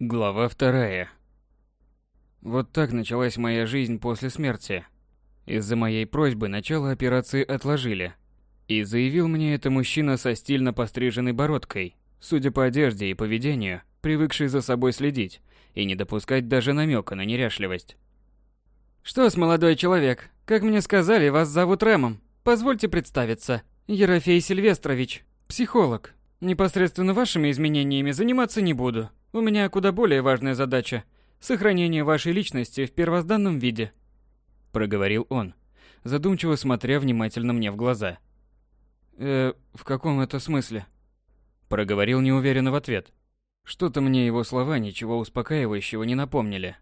Глава вторая. Вот так началась моя жизнь после смерти. Из-за моей просьбы начало операции отложили. И заявил мне это мужчина со стильно постриженной бородкой, судя по одежде и поведению, привыкший за собой следить и не допускать даже намека на неряшливость. «Что с молодой человек? Как мне сказали, вас зовут Рэмом. Позвольте представиться. Ерофей Сильвестрович, психолог. Непосредственно вашими изменениями заниматься не буду. У меня куда более важная задача – сохранение вашей личности в первозданном виде», – проговорил он, задумчиво смотря внимательно мне в глаза. «Э, в каком это смысле?» Проговорил неуверенно в ответ. Что-то мне его слова ничего успокаивающего не напомнили.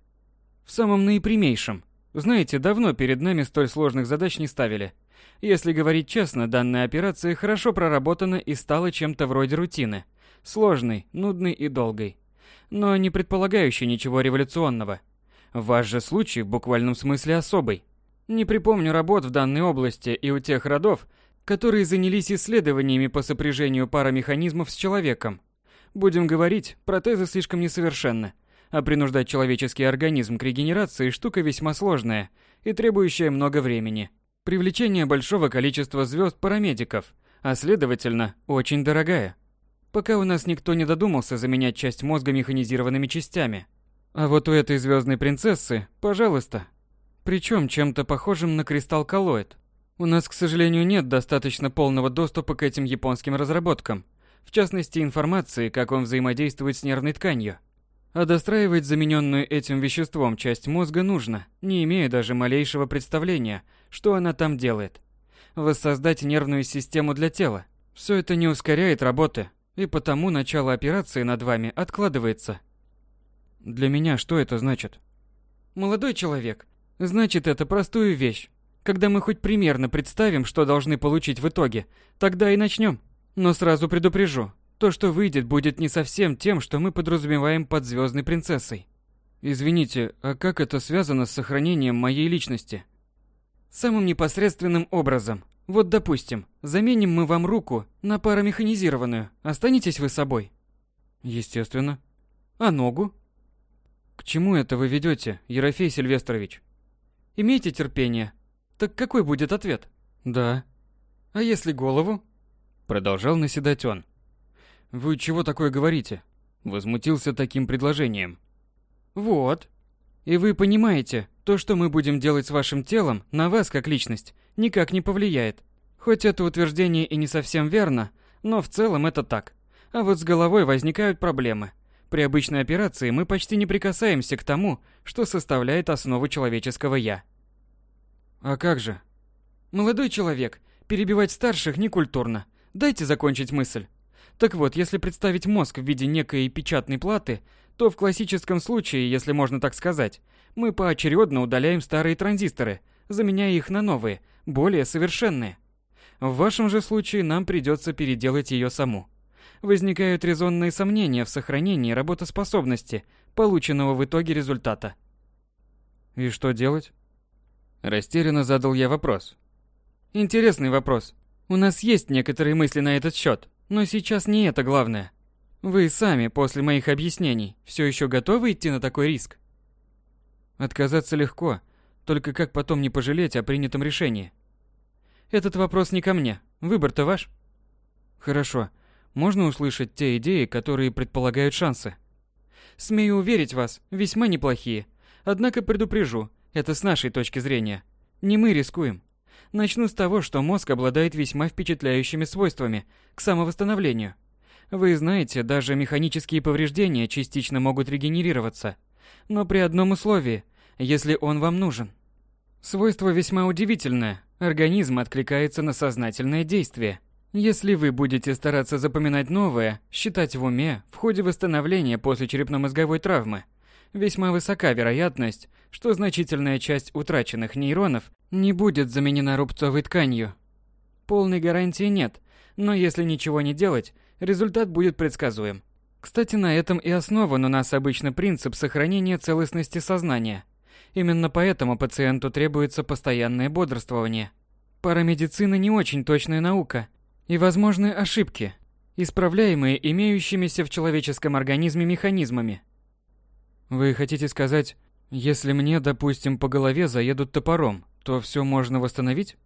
«В самом наипрямейшем. Знаете, давно перед нами столь сложных задач не ставили. Если говорить честно, данная операция хорошо проработана и стала чем-то вроде рутины. Сложной, нудной и долгой. Но не предполагающей ничего революционного. Ваш же случай в буквальном смысле особый. Не припомню работ в данной области и у тех родов, которые занялись исследованиями по сопряжению парамеханизмов с человеком. Будем говорить, протезы слишком несовершенны а принуждать человеческий организм к регенерации штука весьма сложная и требующая много времени. Привлечение большого количества звезд-парамедиков, а следовательно, очень дорогая. Пока у нас никто не додумался заменять часть мозга механизированными частями. А вот у этой звездной принцессы, пожалуйста. Причем чем-то похожим на кристалл-коллоид. У нас, к сожалению, нет достаточно полного доступа к этим японским разработкам. В частности, информации, как он взаимодействует с нервной тканью. А достраивать замененную этим веществом часть мозга нужно, не имея даже малейшего представления, что она там делает. Воссоздать нервную систему для тела. Все это не ускоряет работы, и потому начало операции над вами откладывается. Для меня что это значит? Молодой человек, значит это простую вещь. Когда мы хоть примерно представим, что должны получить в итоге, тогда и начнем. Но сразу предупрежу, то, что выйдет, будет не совсем тем, что мы подразумеваем под звездной принцессой. Извините, а как это связано с сохранением моей личности? Самым непосредственным образом. Вот, допустим, заменим мы вам руку на парамеханизированную. Останетесь вы собой? Естественно. А ногу? К чему это вы ведете, Ерофей Сильвестрович? Имейте терпение. Так какой будет ответ? Да. А если голову? Продолжал наседать он. «Вы чего такое говорите?» Возмутился таким предложением. «Вот. И вы понимаете, то, что мы будем делать с вашим телом, на вас как личность, никак не повлияет. Хоть это утверждение и не совсем верно, но в целом это так. А вот с головой возникают проблемы. При обычной операции мы почти не прикасаемся к тому, что составляет основу человеческого «я». А как же? Молодой человек, перебивать старших некультурно. Дайте закончить мысль. Так вот, если представить мозг в виде некой печатной платы, то в классическом случае, если можно так сказать, мы поочередно удаляем старые транзисторы, заменяя их на новые, более совершенные. В вашем же случае нам придется переделать ее саму. Возникают резонные сомнения в сохранении работоспособности полученного в итоге результата. И что делать? Растерянно задал я вопрос. Интересный вопрос. У нас есть некоторые мысли на этот счет. Но сейчас не это главное. Вы сами после моих объяснений все еще готовы идти на такой риск? Отказаться легко, только как потом не пожалеть о принятом решении? Этот вопрос не ко мне. Выбор-то ваш. Хорошо. Можно услышать те идеи, которые предполагают шансы? Смею уверить вас, весьма неплохие. Однако предупрежу, это с нашей точки зрения. Не мы рискуем. Начну с того, что мозг обладает весьма впечатляющими свойствами к самовосстановлению. Вы знаете, даже механические повреждения частично могут регенерироваться, но при одном условии, если он вам нужен. Свойство весьма удивительное. Организм откликается на сознательное действие. Если вы будете стараться запоминать новое, считать в уме в ходе восстановления после черепно-мозговой травмы, весьма высока вероятность, что значительная часть утраченных нейронов не будет заменена рубцовой тканью. Полной гарантии нет, но если ничего не делать, результат будет предсказуем. Кстати, на этом и основан у нас обычно принцип сохранения целостности сознания. Именно поэтому пациенту требуется постоянное бодрствование. Парамедицина не очень точная наука, и возможны ошибки, исправляемые имеющимися в человеческом организме механизмами. Вы хотите сказать, если мне, допустим, по голове заедут топором, то все можно восстановить?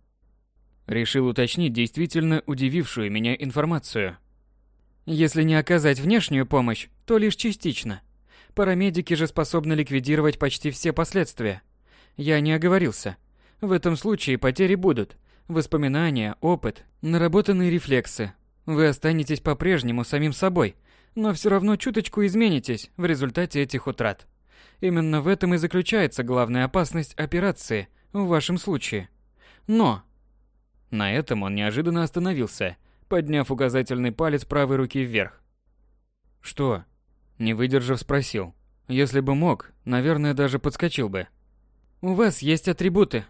Решил уточнить действительно удивившую меня информацию. Если не оказать внешнюю помощь, то лишь частично. Парамедики же способны ликвидировать почти все последствия. Я не оговорился. В этом случае потери будут. Воспоминания, опыт, наработанные рефлексы. Вы останетесь по-прежнему самим собой, но все равно чуточку изменитесь в результате этих утрат. Именно в этом и заключается главная опасность операции в вашем случае. Но... На этом он неожиданно остановился, подняв указательный палец правой руки вверх. «Что?» Не выдержав, спросил. Если бы мог, наверное, даже подскочил бы. «У вас есть атрибуты».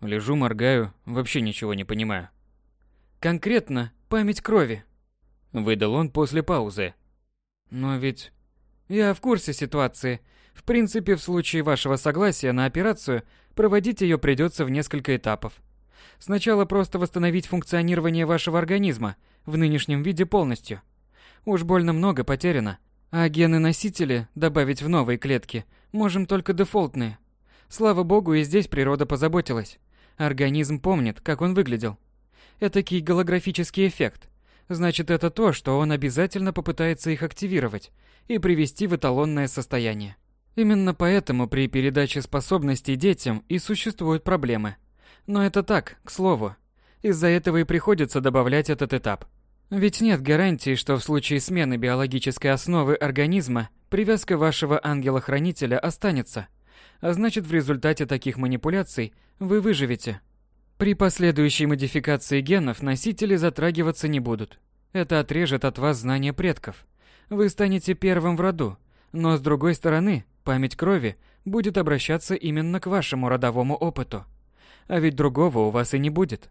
Лежу, моргаю, вообще ничего не понимаю. «Конкретно память крови», — выдал он после паузы. «Но ведь...» «Я в курсе ситуации. В принципе, в случае вашего согласия на операцию, проводить ее придется в несколько этапов. Сначала просто восстановить функционирование вашего организма в нынешнем виде полностью. Уж больно много потеряно. А гены-носители добавить в новые клетки можем только дефолтные. Слава богу, и здесь природа позаботилась. Организм помнит, как он выглядел. Этакий голографический эффект. Значит, это то, что он обязательно попытается их активировать и привести в эталонное состояние. Именно поэтому при передаче способностей детям и существуют проблемы. Но это так, к слову. Из-за этого и приходится добавлять этот этап. Ведь нет гарантии, что в случае смены биологической основы организма привязка вашего ангела-хранителя останется. А значит, в результате таких манипуляций вы выживете. При последующей модификации генов носители затрагиваться не будут. Это отрежет от вас знания предков. Вы станете первым в роду, но с другой стороны, Память крови будет обращаться именно к вашему родовому опыту. А ведь другого у вас и не будет.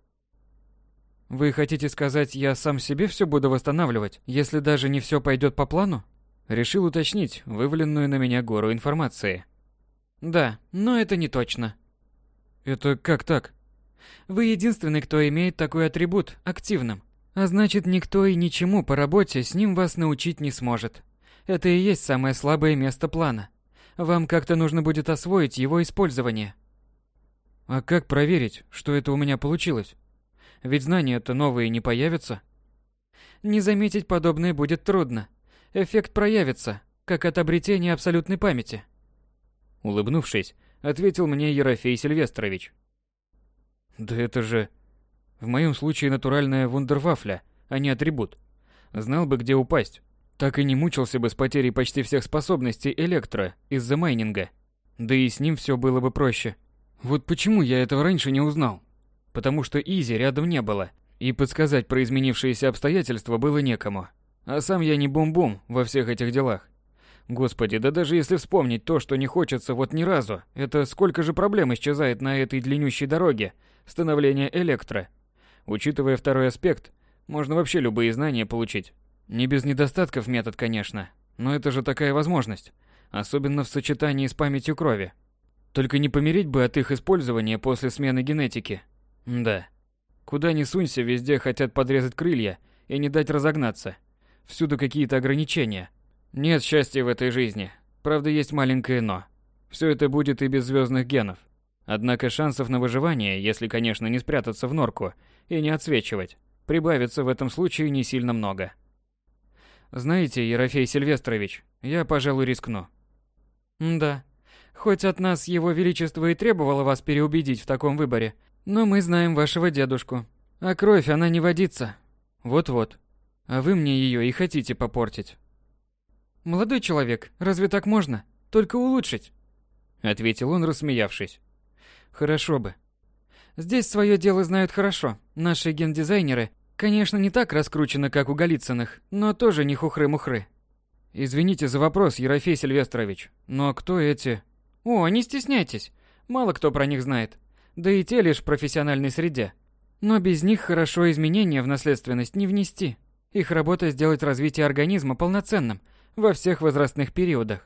Вы хотите сказать, я сам себе все буду восстанавливать, если даже не все пойдет по плану? Решил уточнить вываленную на меня гору информации. Да, но это не точно. Это как так? Вы единственный, кто имеет такой атрибут активным. А значит, никто и ничему по работе с ним вас научить не сможет. Это и есть самое слабое место плана. Вам как-то нужно будет освоить его использование. А как проверить, что это у меня получилось? Ведь знания-то новые не появятся. Не заметить подобное будет трудно. Эффект проявится, как от обретения абсолютной памяти. Улыбнувшись, ответил мне Ерофей Сильвестрович. Да это же... В моем случае натуральная вундервафля, а не атрибут. Знал бы, где упасть. Так и не мучился бы с потерей почти всех способностей электро из-за майнинга. Да и с ним все было бы проще. Вот почему я этого раньше не узнал. Потому что Изи рядом не было, и подсказать про изменившиеся обстоятельства было некому. А сам я не бум-бум во всех этих делах. Господи, да даже если вспомнить то, что не хочется вот ни разу, это сколько же проблем исчезает на этой длиннющей дороге становления электро. Учитывая второй аспект, можно вообще любые знания получить. Не без недостатков метод, конечно, но это же такая возможность, особенно в сочетании с памятью крови. Только не помереть бы от их использования после смены генетики. Да. Куда ни сунься, везде хотят подрезать крылья и не дать разогнаться. Всюду какие-то ограничения. Нет счастья в этой жизни. Правда, есть маленькое «но». Все это будет и без звездных генов. Однако шансов на выживание, если, конечно, не спрятаться в норку и не отсвечивать, прибавится в этом случае не сильно много. Знаете, Ерофей Сильвестрович, я, пожалуй, рискну. Да. Хоть от нас его величество и требовало вас переубедить в таком выборе, но мы знаем вашего дедушку. А кровь, она не водится. Вот-вот. А вы мне ее и хотите попортить. Молодой человек, разве так можно? Только улучшить. Ответил он, рассмеявшись. Хорошо бы. Здесь свое дело знают хорошо. Наши гендизайнеры Конечно, не так раскручено, как у Голицыных, но тоже не хухры-мухры. Извините за вопрос, Ерофей Сильвестрович, но кто эти? О, не стесняйтесь, мало кто про них знает. Да и те лишь в профессиональной среде. Но без них хорошо изменения в наследственность не внести. Их работа сделать развитие организма полноценным во всех возрастных периодах.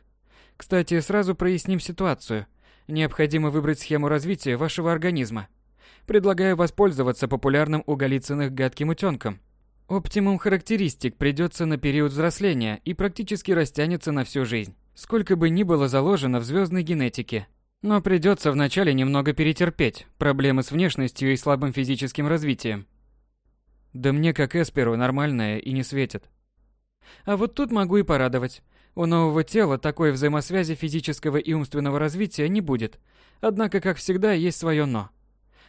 Кстати, сразу проясним ситуацию. Необходимо выбрать схему развития вашего организма – Предлагаю воспользоваться популярным у Голицыных гадким утенком. Оптимум характеристик придется на период взросления и практически растянется на всю жизнь. сколько бы ни было заложено в звездной генетике. Но придется вначале немного перетерпеть проблемы с внешностью и слабым физическим развитием. Да мне, как Эсперу, нормальное и не светит. А вот тут могу и порадовать. У нового тела такой взаимосвязи физического и умственного развития не будет. Однако, как всегда, есть свое «но».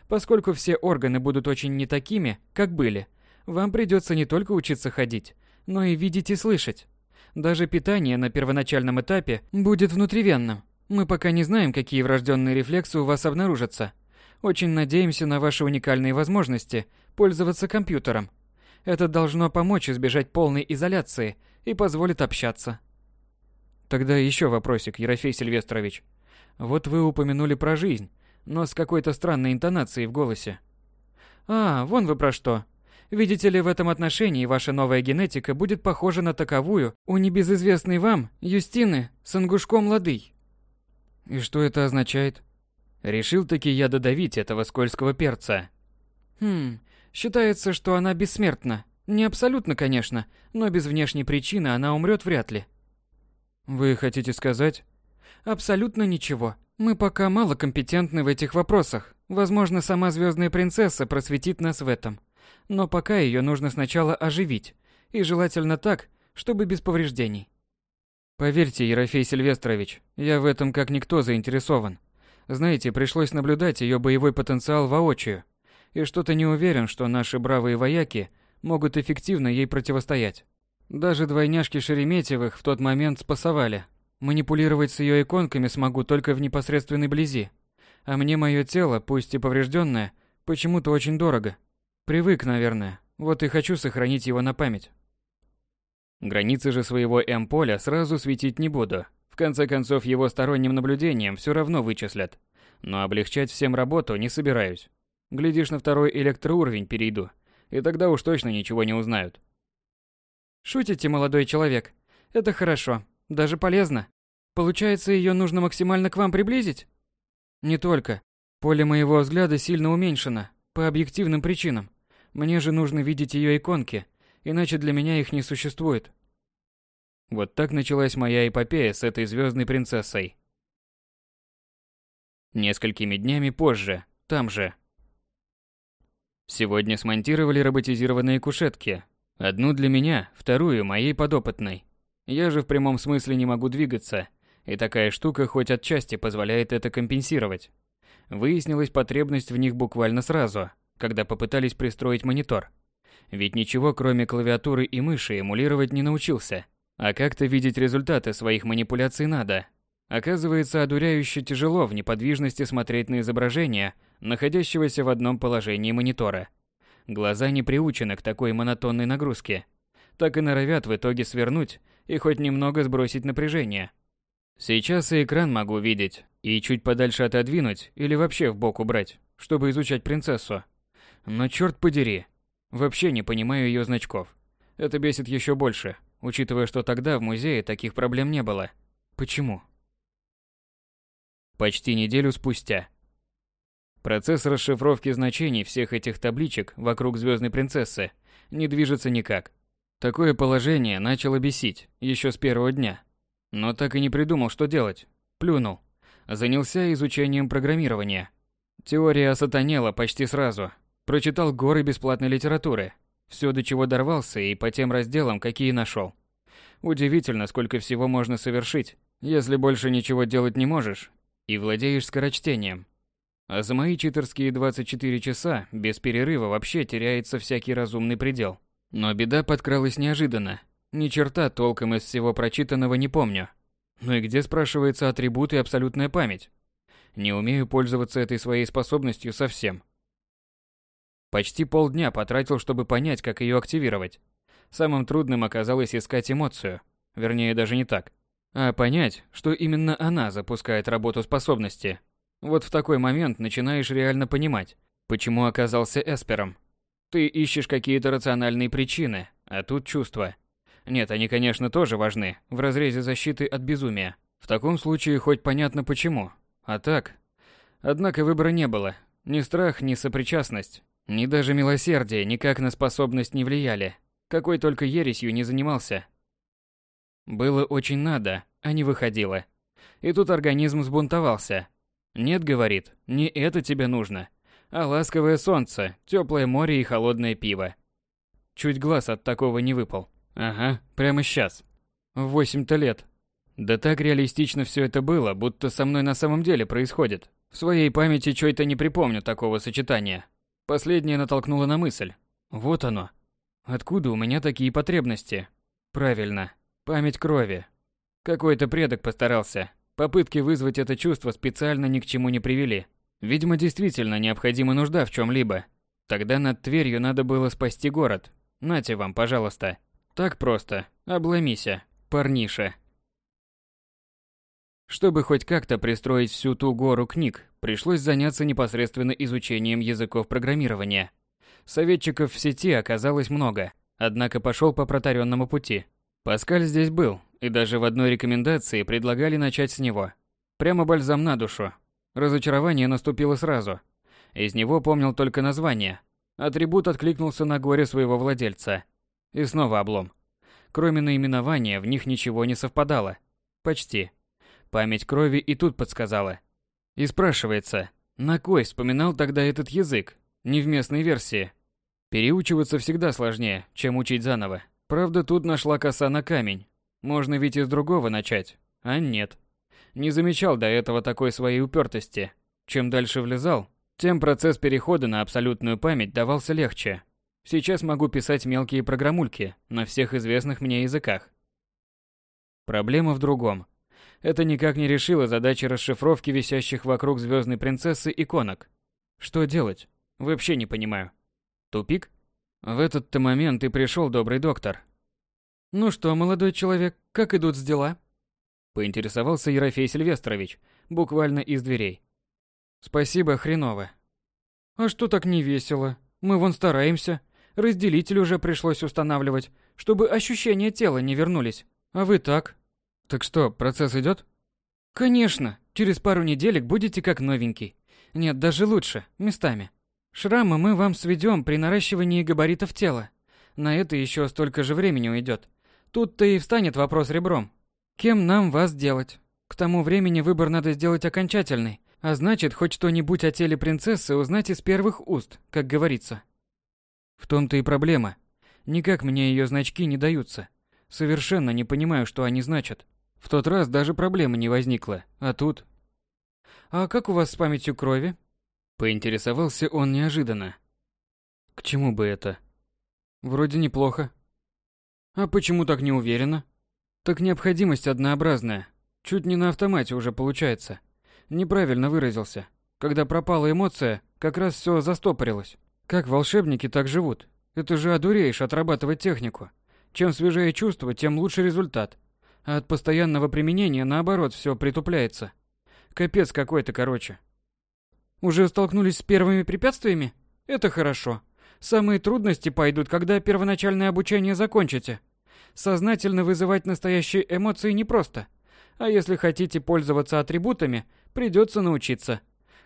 Поскольку все органы будут очень не такими, как были, вам придется не только учиться ходить, но и видеть и слышать. Даже питание на первоначальном этапе будет внутривенным. Мы пока не знаем, какие врожденные рефлексы у вас обнаружатся. Очень надеемся на ваши уникальные возможности пользоваться компьютером. Это должно помочь избежать полной изоляции и позволит общаться. Тогда еще вопросик, Ерофей Сильвестрович. Вот вы упомянули про жизнь, но с какой-то странной интонацией в голосе. А, вон вы про что. Видите ли, в этом отношении ваша новая генетика будет похожа на таковую у небезызвестной вам Юстины с ангушком лады. И что это означает? Решил таки я додавить этого скользкого перца. Хм, считается, что она бессмертна. Не абсолютно, конечно, но без внешней причины она умрет вряд ли. Вы хотите сказать? Абсолютно ничего. Мы пока мало компетентны в этих вопросах. Возможно, сама звездная принцесса просветит нас в этом но пока ее нужно сначала оживить, и желательно так, чтобы без повреждений. Поверьте, Ерофей Сильвестрович, я в этом как никто заинтересован. Знаете, пришлось наблюдать ее боевой потенциал воочию, и что-то не уверен, что наши бравые вояки могут эффективно ей противостоять. Даже двойняшки Шереметьевых в тот момент спасовали. Манипулировать с ее иконками смогу только в непосредственной близи. А мне мое тело, пусть и поврежденное, почему-то очень дорого. Привык, наверное. Вот и хочу сохранить его на память. Границы же своего М-поля сразу светить не буду. В конце концов, его сторонним наблюдением все равно вычислят. Но облегчать всем работу не собираюсь. Глядишь, на второй электроуровень перейду, и тогда уж точно ничего не узнают. Шутите, молодой человек? Это хорошо, даже полезно. Получается, ее нужно максимально к вам приблизить? Не только. Поле моего взгляда сильно уменьшено, по объективным причинам. Мне же нужно видеть ее иконки, иначе для меня их не существует. Вот так началась моя эпопея с этой звездной принцессой. Несколькими днями позже, там же. Сегодня смонтировали роботизированные кушетки. Одну для меня, вторую моей подопытной. Я же в прямом смысле не могу двигаться, и такая штука хоть отчасти позволяет это компенсировать. Выяснилась потребность в них буквально сразу, когда попытались пристроить монитор. Ведь ничего кроме клавиатуры и мыши эмулировать не научился. А как-то видеть результаты своих манипуляций надо. Оказывается, одуряюще тяжело в неподвижности смотреть на изображение, находящегося в одном положении монитора. Глаза не приучены к такой монотонной нагрузке. Так и норовят в итоге свернуть и хоть немного сбросить напряжение. Сейчас и экран могу видеть, и чуть подальше отодвинуть или вообще в бок убрать, чтобы изучать принцессу. Но черт подери, вообще не понимаю ее значков. Это бесит еще больше, учитывая, что тогда в музее таких проблем не было. Почему? Почти неделю спустя. Процесс расшифровки значений всех этих табличек вокруг Звездной Принцессы не движется никак. Такое положение начало бесить еще с первого дня. Но так и не придумал, что делать. Плюнул занялся изучением программирования. Теория осатанела почти сразу. Прочитал горы бесплатной литературы. Все, до чего дорвался, и по тем разделам, какие нашел. Удивительно, сколько всего можно совершить, если больше ничего делать не можешь и владеешь скорочтением. А за мои читерские 24 часа без перерыва вообще теряется всякий разумный предел. Но беда подкралась неожиданно. Ни черта толком из всего прочитанного не помню. Ну и где, спрашивается, атрибут и абсолютная память? Не умею пользоваться этой своей способностью совсем. Почти полдня потратил, чтобы понять, как ее активировать. Самым трудным оказалось искать эмоцию. Вернее, даже не так. А понять, что именно она запускает работу способности. Вот в такой момент начинаешь реально понимать, почему оказался эспером. Ты ищешь какие-то рациональные причины, а тут чувства. Нет, они, конечно, тоже важны, в разрезе защиты от безумия. В таком случае хоть понятно почему. А так... Однако выбора не было. Ни страх, ни сопричастность, ни даже милосердие никак на способность не влияли. Какой только ересью не занимался. Было очень надо, а не выходило. И тут организм взбунтовался. Нет, говорит, не это тебе нужно, а ласковое солнце, теплое море и холодное пиво. Чуть глаз от такого не выпал. Ага, прямо сейчас. В восемь-то лет. Да так реалистично все это было, будто со мной на самом деле происходит. В своей памяти чё-то не припомню такого сочетания. Последнее натолкнуло на мысль. Вот оно. Откуда у меня такие потребности? Правильно. Память крови. Какой-то предок постарался. Попытки вызвать это чувство специально ни к чему не привели. Видимо, действительно необходима нужда в чем-либо. Тогда над Тверью надо было спасти город. Нате вам, пожалуйста. Так просто. Обломися, парниша. Чтобы хоть как-то пристроить всю ту гору книг, пришлось заняться непосредственно изучением языков программирования. Советчиков в сети оказалось много, однако пошел по протаренному пути. Паскаль здесь был, и даже в одной рекомендации предлагали начать с него. Прямо бальзам на душу. Разочарование наступило сразу. Из него помнил только название. Атрибут откликнулся на горе своего владельца. И снова облом. Кроме наименования, в них ничего не совпадало. Почти. Память крови и тут подсказала. И спрашивается, на кой вспоминал тогда этот язык, не в местной версии? Переучиваться всегда сложнее, чем учить заново. Правда, тут нашла коса на камень. Можно ведь из другого начать, а нет. Не замечал до этого такой своей упертости. Чем дальше влезал, тем процесс перехода на абсолютную память давался легче. Сейчас могу писать мелкие программульки на всех известных мне языках. Проблема в другом. Это никак не решило задачи расшифровки висящих вокруг звездной принцессы иконок. Что делать? Вообще не понимаю. Тупик? В этот-то момент и пришел добрый доктор. «Ну что, молодой человек, как идут с дела?» Поинтересовался Ерофей Сильвестрович, буквально из дверей. «Спасибо, хреново». «А что так не весело? Мы вон стараемся. Разделитель уже пришлось устанавливать, чтобы ощущения тела не вернулись. А вы так, так что, процесс идет? Конечно, через пару неделек будете как новенький. Нет, даже лучше, местами. Шрамы мы вам сведем при наращивании габаритов тела. На это еще столько же времени уйдет. Тут-то и встанет вопрос ребром. Кем нам вас делать? К тому времени выбор надо сделать окончательный, а значит, хоть что-нибудь о теле принцессы узнать из первых уст, как говорится. В том-то и проблема. Никак мне ее значки не даются. Совершенно не понимаю, что они значат. В тот раз даже проблемы не возникло, а тут... «А как у вас с памятью крови?» Поинтересовался он неожиданно. К чему бы это? Вроде неплохо. А почему так не уверена? Так необходимость однообразная. Чуть не на автомате уже получается. Неправильно выразился. Когда пропала эмоция, как раз все застопорилось. Как волшебники так живут? Это же одуреешь отрабатывать технику. Чем свежее чувство, тем лучше результат а от постоянного применения, наоборот, все притупляется. Капец какой-то, короче. Уже столкнулись с первыми препятствиями? Это хорошо. Самые трудности пойдут, когда первоначальное обучение закончите. Сознательно вызывать настоящие эмоции непросто. А если хотите пользоваться атрибутами, придется научиться.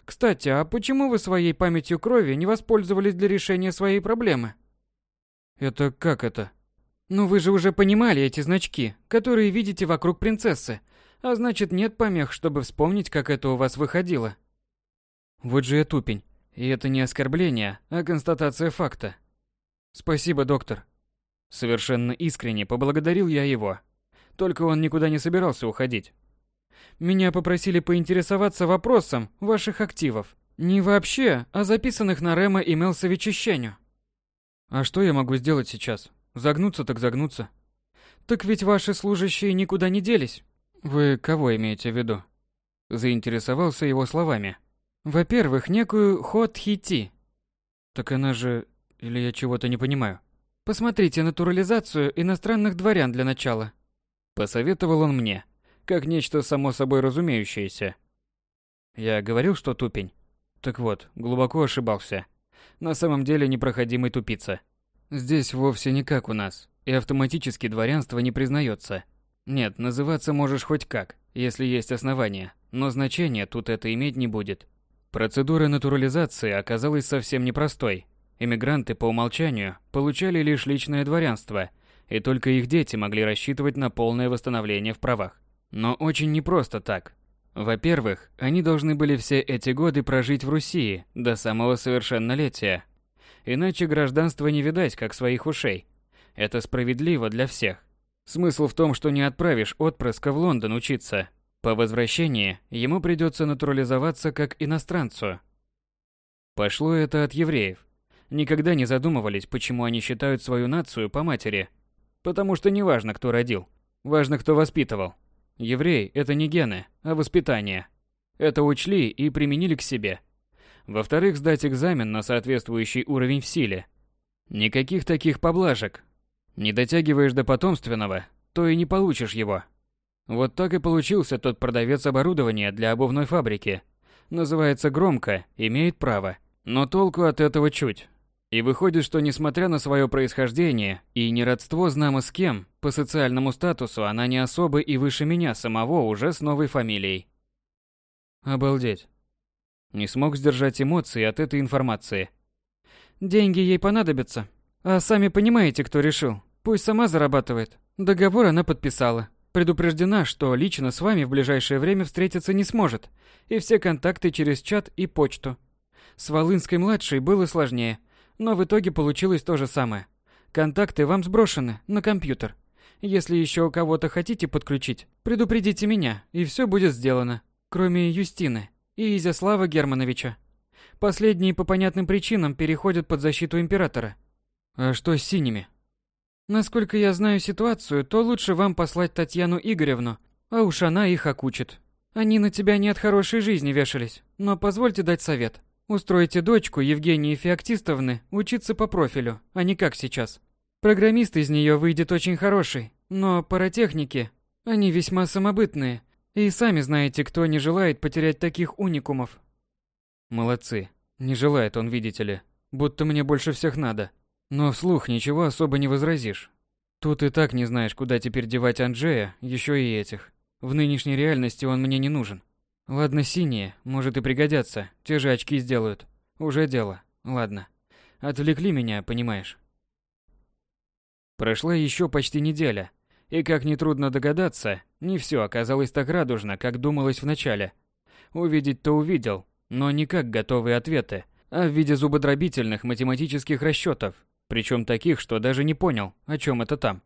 Кстати, а почему вы своей памятью крови не воспользовались для решения своей проблемы? Это как это? Ну вы же уже понимали эти значки, которые видите вокруг принцессы. А значит, нет помех, чтобы вспомнить, как это у вас выходило. Вот же я тупень. И это не оскорбление, а констатация факта. Спасибо, доктор. Совершенно искренне поблагодарил я его. Только он никуда не собирался уходить. Меня попросили поинтересоваться вопросом ваших активов. Не вообще, а записанных на Рема и Мелсовичищению. А что я могу сделать сейчас? Загнуться так загнуться. Так ведь ваши служащие никуда не делись. Вы кого имеете в виду? Заинтересовался его словами. Во-первых, некую Хот-Хити. Так она же... Или я чего-то не понимаю? Посмотрите натурализацию иностранных дворян для начала. Посоветовал он мне, как нечто само собой разумеющееся. Я говорил, что тупень. Так вот, глубоко ошибался. На самом деле непроходимый тупица. Здесь вовсе не как у нас, и автоматически дворянство не признается. Нет, называться можешь хоть как, если есть основания, но значения тут это иметь не будет. Процедура натурализации оказалась совсем непростой. Эмигранты по умолчанию получали лишь личное дворянство, и только их дети могли рассчитывать на полное восстановление в правах. Но очень непросто так. Во-первых, они должны были все эти годы прожить в Руси до самого совершеннолетия. Иначе гражданство не видать, как своих ушей. Это справедливо для всех. Смысл в том, что не отправишь отпрыска в Лондон учиться. По возвращении ему придется натурализоваться как иностранцу. Пошло это от евреев. Никогда не задумывались, почему они считают свою нацию по матери. Потому что не важно, кто родил. Важно, кто воспитывал. Еврей – это не гены, а воспитание. Это учли и применили к себе. Во-вторых, сдать экзамен на соответствующий уровень в силе. Никаких таких поблажек. Не дотягиваешь до потомственного, то и не получишь его. Вот так и получился тот продавец оборудования для обувной фабрики. Называется громко, имеет право. Но толку от этого чуть. И выходит, что несмотря на свое происхождение и не родство знамо с кем, по социальному статусу она не особо и выше меня самого уже с новой фамилией. Обалдеть. Не смог сдержать эмоции от этой информации. Деньги ей понадобятся. А сами понимаете, кто решил. Пусть сама зарабатывает. Договор она подписала. Предупреждена, что лично с вами в ближайшее время встретиться не сможет. И все контакты через чат и почту. С Волынской-младшей было сложнее. Но в итоге получилось то же самое. Контакты вам сброшены на компьютер. Если еще кого-то хотите подключить, предупредите меня, и все будет сделано. Кроме Юстины и Изяслава Германовича. Последние по понятным причинам переходят под защиту императора. А что с синими? Насколько я знаю ситуацию, то лучше вам послать Татьяну Игоревну, а уж она их окучит. Они на тебя не от хорошей жизни вешались, но позвольте дать совет. Устройте дочку Евгении Феоктистовны учиться по профилю, а не как сейчас. Программист из нее выйдет очень хороший, но паратехники, они весьма самобытные. И сами знаете, кто не желает потерять таких уникумов. Молодцы. Не желает он, видите ли. Будто мне больше всех надо. Но вслух ничего особо не возразишь. Тут и так не знаешь, куда теперь девать Анджея, еще и этих. В нынешней реальности он мне не нужен. Ладно, синие, может и пригодятся, те же очки сделают. Уже дело. Ладно. Отвлекли меня, понимаешь. Прошла еще почти неделя, и как нетрудно догадаться, не все оказалось так радужно, как думалось вначале. Увидеть-то увидел, но не как готовые ответы, а в виде зубодробительных математических расчетов, причем таких, что даже не понял, о чем это там.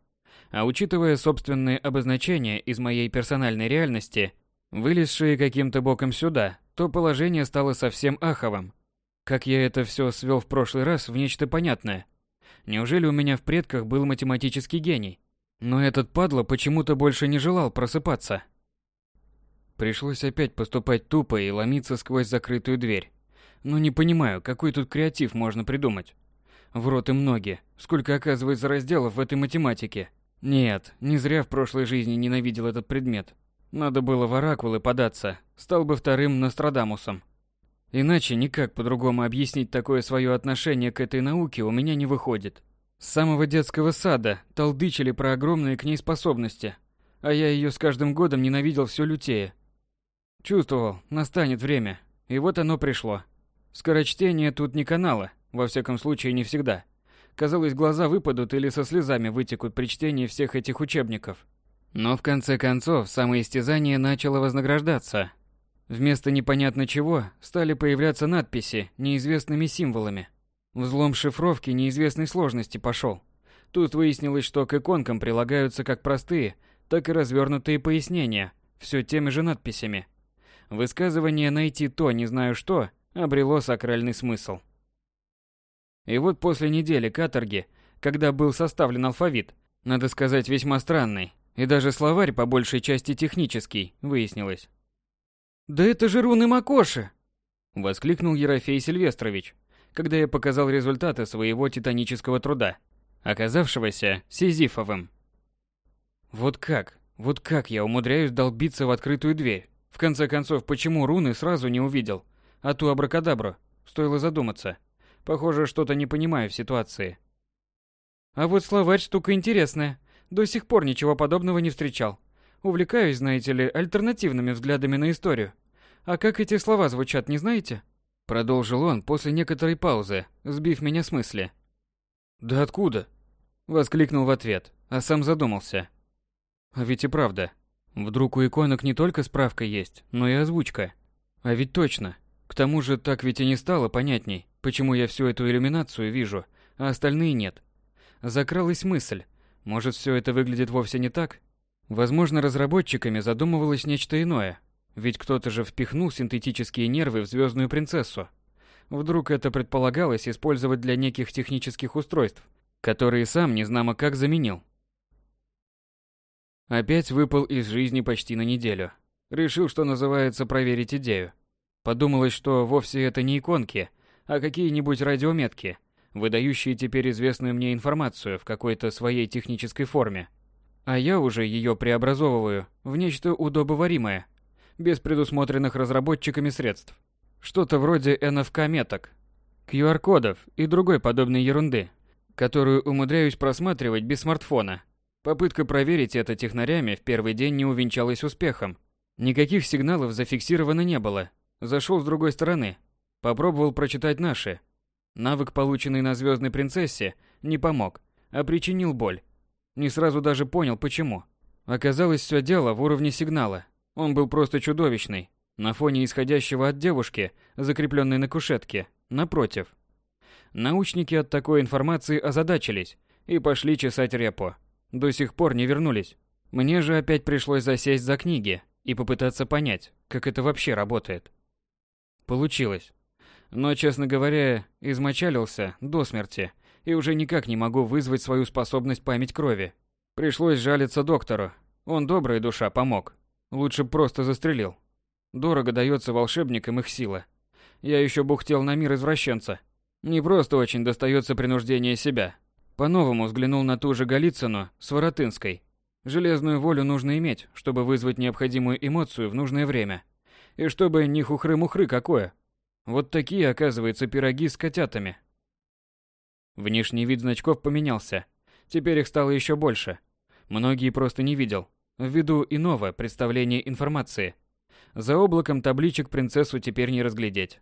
А учитывая собственные обозначения из моей персональной реальности, Вылезшие каким-то боком сюда, то положение стало совсем аховым. Как я это все свел в прошлый раз в нечто понятное. Неужели у меня в предках был математический гений? Но этот падла почему-то больше не желал просыпаться. Пришлось опять поступать тупо и ломиться сквозь закрытую дверь. Но не понимаю, какой тут креатив можно придумать. В рот им ноги. Сколько оказывается разделов в этой математике. Нет, не зря в прошлой жизни ненавидел этот предмет. Надо было в оракулы податься, стал бы вторым Нострадамусом. Иначе никак по-другому объяснить такое свое отношение к этой науке у меня не выходит. С самого детского сада толдычили про огромные к ней способности, а я ее с каждым годом ненавидел все лютее. Чувствовал, настанет время, и вот оно пришло. Скорочтение тут не канала, во всяком случае не всегда. Казалось, глаза выпадут или со слезами вытекут при чтении всех этих учебников. Но в конце концов самоистязание начало вознаграждаться. Вместо непонятно чего стали появляться надписи неизвестными символами. Взлом шифровки неизвестной сложности пошел. Тут выяснилось, что к иконкам прилагаются как простые, так и развернутые пояснения, все теми же надписями. Высказывание «найти то, не знаю что» обрело сакральный смысл. И вот после недели каторги, когда был составлен алфавит, надо сказать весьма странный, и даже словарь по большей части технический, выяснилось. «Да это же руны Макоши!» Воскликнул Ерофей Сильвестрович, когда я показал результаты своего титанического труда, оказавшегося сизифовым. Вот как, вот как я умудряюсь долбиться в открытую дверь? В конце концов, почему руны сразу не увидел? А ту абракадабру? Стоило задуматься. Похоже, что-то не понимаю в ситуации. А вот словарь штука интересная. До сих пор ничего подобного не встречал. Увлекаюсь, знаете ли, альтернативными взглядами на историю. А как эти слова звучат, не знаете? Продолжил он после некоторой паузы, сбив меня с мысли. «Да откуда?» Воскликнул в ответ, а сам задумался. А ведь и правда. Вдруг у иконок не только справка есть, но и озвучка. А ведь точно. К тому же так ведь и не стало понятней, почему я всю эту иллюминацию вижу, а остальные нет. Закралась мысль, может все это выглядит вовсе не так? Возможно, разработчиками задумывалось нечто иное, ведь кто-то же впихнул синтетические нервы в звездную принцессу. Вдруг это предполагалось использовать для неких технических устройств, которые сам незнамо как заменил. Опять выпал из жизни почти на неделю. Решил, что называется, проверить идею. Подумалось, что вовсе это не иконки, а какие-нибудь радиометки, выдающие теперь известную мне информацию в какой-то своей технической форме. А я уже ее преобразовываю в нечто удобоваримое, без предусмотренных разработчиками средств. Что-то вроде NFC-меток, QR-кодов и другой подобной ерунды, которую умудряюсь просматривать без смартфона. Попытка проверить это технарями в первый день не увенчалась успехом. Никаких сигналов зафиксировано не было. Зашел с другой стороны. Попробовал прочитать наши. Навык, полученный на Звездной Принцессе, не помог, а причинил боль. Не сразу даже понял, почему. Оказалось, все дело в уровне сигнала. Он был просто чудовищный. На фоне исходящего от девушки, закрепленной на кушетке, напротив. Научники от такой информации озадачились и пошли чесать репу. До сих пор не вернулись. Мне же опять пришлось засесть за книги и попытаться понять, как это вообще работает. Получилось. Но, честно говоря, измочалился до смерти и уже никак не могу вызвать свою способность память крови. Пришлось жалиться доктору. Он добрая душа, помог. Лучше просто застрелил. Дорого дается волшебникам их сила. Я еще бухтел на мир извращенца. Не просто очень достается принуждение себя. По-новому взглянул на ту же Голицыну с Воротынской. Железную волю нужно иметь, чтобы вызвать необходимую эмоцию в нужное время. И чтобы не хухры-мухры какое. Вот такие, оказывается, пироги с котятами. Внешний вид значков поменялся. Теперь их стало еще больше. Многие просто не видел, ввиду иного представления информации. За облаком табличек принцессу теперь не разглядеть.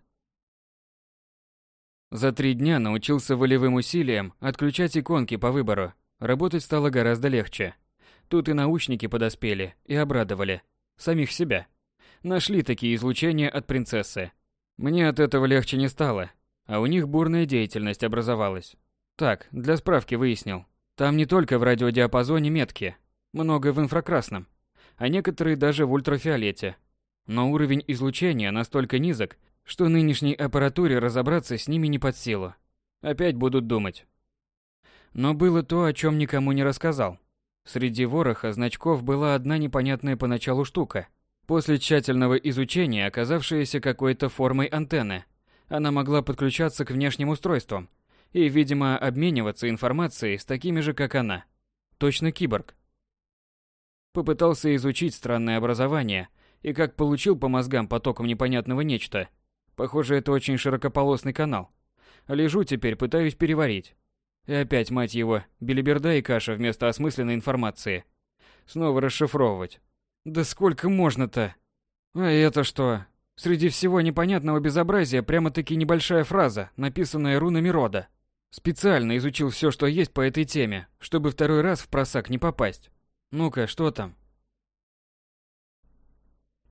За три дня научился волевым усилиям отключать иконки по выбору. Работать стало гораздо легче. Тут и научники подоспели и обрадовали. Самих себя. Нашли такие излучения от принцессы. Мне от этого легче не стало, а у них бурная деятельность образовалась. Так, для справки выяснил. Там не только в радиодиапазоне метки, много в инфракрасном, а некоторые даже в ультрафиолете. Но уровень излучения настолько низок, что нынешней аппаратуре разобраться с ними не под силу. Опять будут думать. Но было то, о чем никому не рассказал. Среди вороха значков была одна непонятная поначалу штука. После тщательного изучения оказавшаяся какой-то формой антенны. Она могла подключаться к внешним устройствам и, видимо, обмениваться информацией с такими же, как она. Точно киборг. Попытался изучить странное образование и как получил по мозгам потоком непонятного нечто. Похоже, это очень широкополосный канал. Лежу теперь, пытаюсь переварить. И опять, мать его, белиберда и каша вместо осмысленной информации. Снова расшифровывать. Да сколько можно-то? А это что? Среди всего непонятного безобразия прямо-таки небольшая фраза, написанная рунами рода. Специально изучил все, что есть по этой теме, чтобы второй раз в просак не попасть. Ну-ка, что там?